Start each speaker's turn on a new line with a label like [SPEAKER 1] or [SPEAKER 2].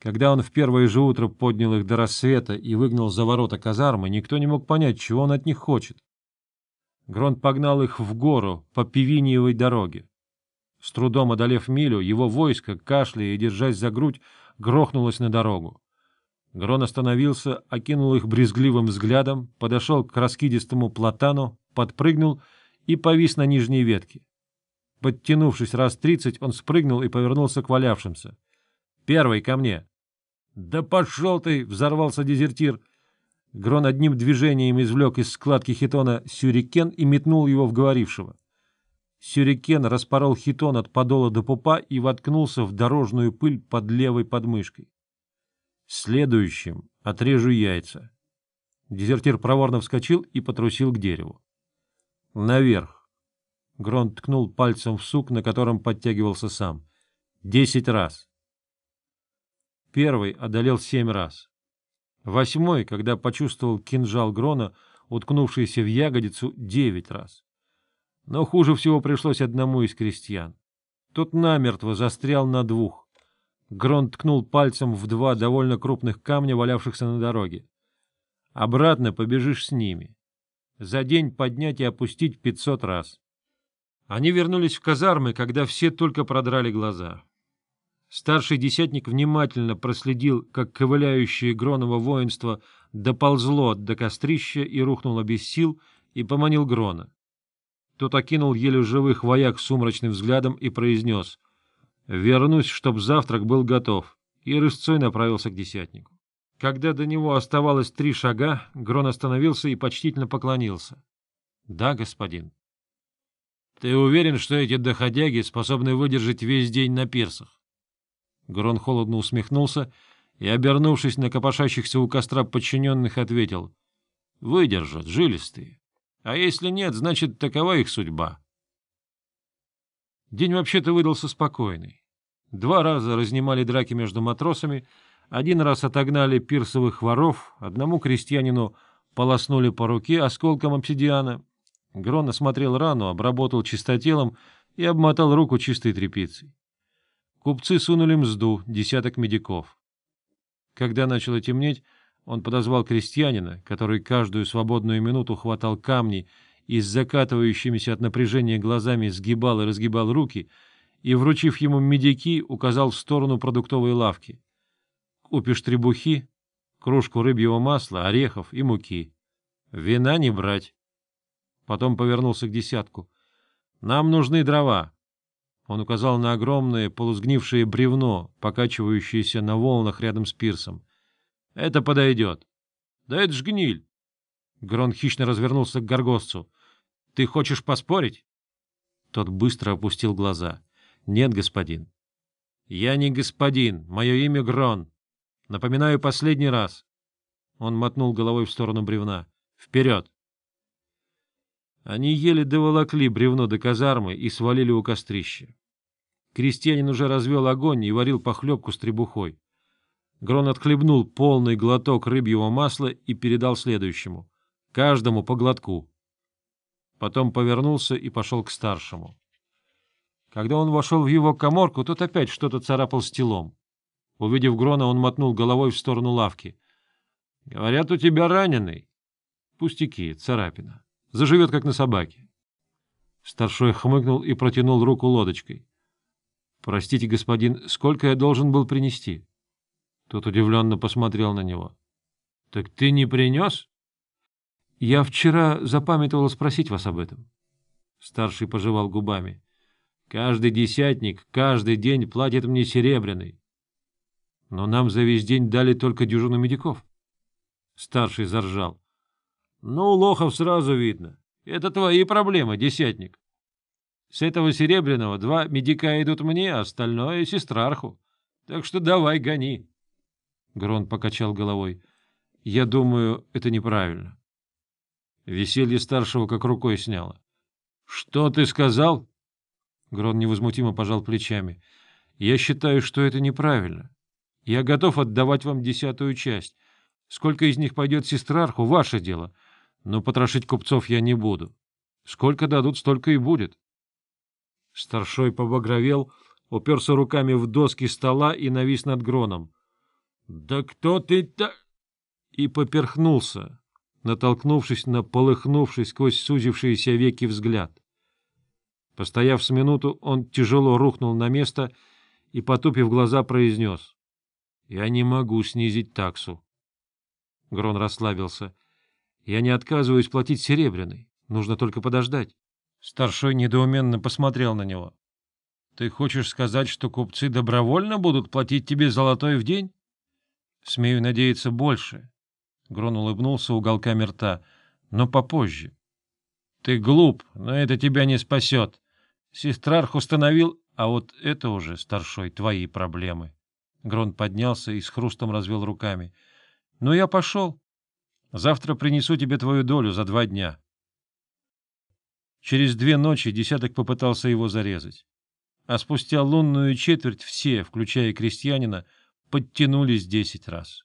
[SPEAKER 1] Когда он в первое же утро поднял их до рассвета и выгнал за ворота казармы, никто не мог понять, чего он от них хочет. Гронт погнал их в гору по Пивиниевой дороге. С трудом одолев милю, его войско, кашляя и держась за грудь, грохнулось на дорогу. Грон остановился, окинул их брезгливым взглядом, подошел к раскидистому платану, подпрыгнул и повис на нижней ветке. Подтянувшись раз тридцать, он спрыгнул и повернулся к валявшимся. — Первый ко мне! — Да пошел ты! — взорвался дезертир. Грон одним движением извлек из складки хитона сюрикен и метнул его в говорившего. Сюрикен распорол хитон от подола до пупа и воткнулся в дорожную пыль под левой подмышкой. Следующим отрежу яйца. Дезертир проворно вскочил и потрусил к дереву. Наверх. Грон ткнул пальцем в сук, на котором подтягивался сам. Десять раз. Первый одолел семь раз. Восьмой, когда почувствовал кинжал Грона, уткнувшийся в ягодицу, девять раз. Но хуже всего пришлось одному из крестьян. Тот намертво застрял на двух. Грон ткнул пальцем в два довольно крупных камня, валявшихся на дороге. Обратно побежишь с ними. За день поднять и опустить пятьсот раз. Они вернулись в казармы, когда все только продрали глаза. Старший десятник внимательно проследил, как ковыляющее Гронова воинство доползло до кострища и рухнуло без сил, и поманил Грона. Тот окинул еле живых вояк сумрачным взглядом и произнес «Вернусь, чтоб завтрак был готов», и рысцой направился к десятнику. Когда до него оставалось три шага, Грон остановился и почтительно поклонился. — Да, господин. — Ты уверен, что эти доходяги способны выдержать весь день на пирсах? Грон холодно усмехнулся и, обернувшись на копошащихся у костра подчиненных, ответил. — Выдержат, жилистые. А если нет, значит, такова их судьба. День вообще-то выдался спокойный. Два раза разнимали драки между матросами, один раз отогнали пирсовых воров, одному крестьянину полоснули по руке осколком обсидиана. Грон осмотрел рану, обработал чистотелом и обмотал руку чистой тряпицей. Купцы сунули мзду, десяток медиков. Когда начало темнеть, он подозвал крестьянина, который каждую свободную минуту хватал камни и с закатывающимися от напряжения глазами сгибал и разгибал руки, и, вручив ему медики, указал в сторону продуктовой лавки. «Купишь требухи, кружку рыбьего масла, орехов и муки. Вина не брать». Потом повернулся к десятку. «Нам нужны дрова. Он указал на огромное полусгнившее бревно, покачивающееся на волнах рядом с пирсом. — Это подойдет. — Да это ж гниль. Грон хищно развернулся к горгостцу. — Ты хочешь поспорить? Тот быстро опустил глаза. — Нет, господин. — Я не господин. Мое имя Грон. Напоминаю последний раз. Он мотнул головой в сторону бревна. — Вперед! Они еле доволокли бревно до казармы и свалили у кострища. Крестьянин уже развел огонь и варил похлебку с требухой. Грон отхлебнул полный глоток рыбьего масла и передал следующему. Каждому по глотку. Потом повернулся и пошел к старшему. Когда он вошел в его коморку, тот опять что-то царапал стелом. Увидев Грона, он мотнул головой в сторону лавки. — Говорят, у тебя раненый. — Пустяки, царапина. Заживет, как на собаке. Старшой хмыкнул и протянул руку лодочкой. — Простите, господин, сколько я должен был принести? Тот удивленно посмотрел на него. — Так ты не принес? — Я вчера запамятовал спросить вас об этом. Старший пожевал губами. — Каждый десятник каждый день платит мне серебряный. Но нам за весь день дали только дюжину медиков. Старший заржал. — Ну, лохов сразу видно. Это твои проблемы, десятник. С этого серебряного два медика идут мне, а остальное — сестрарху. Так что давай, гони. Грон покачал головой. — Я думаю, это неправильно. Веселье старшего как рукой сняло. — Что ты сказал? Грон невозмутимо пожал плечами. — Я считаю, что это неправильно. Я готов отдавать вам десятую часть. Сколько из них пойдет сестрарху — ваше дело. Но потрошить купцов я не буду. Сколько дадут, столько и будет. Старшой побагровел, уперся руками в доски стола и навис над Гроном. Да кто ты-то? И поперхнулся, натолкнувшись на полыхнувший сквозь сузившиеся веки взгляд. Постояв с минуту, он тяжело рухнул на место и, потупив глаза, произнес. — Я не могу снизить таксу. Грон расслабился. — Я не отказываюсь платить серебряный. Нужно только подождать. Старшой недоуменно посмотрел на него. — Ты хочешь сказать, что купцы добровольно будут платить тебе золотой в день? — Смею надеяться больше. Грон улыбнулся уголками рта. — Но попозже. — Ты глуп, но это тебя не спасет. Сестрарх установил, а вот это уже, старшой, твои проблемы. Грон поднялся и с хрустом развел руками. — Ну, я пошел. Завтра принесу тебе твою долю за два дня. Через две ночи десяток попытался его зарезать. А спустя лунную четверть все, включая крестьянина, подтянулись десять раз.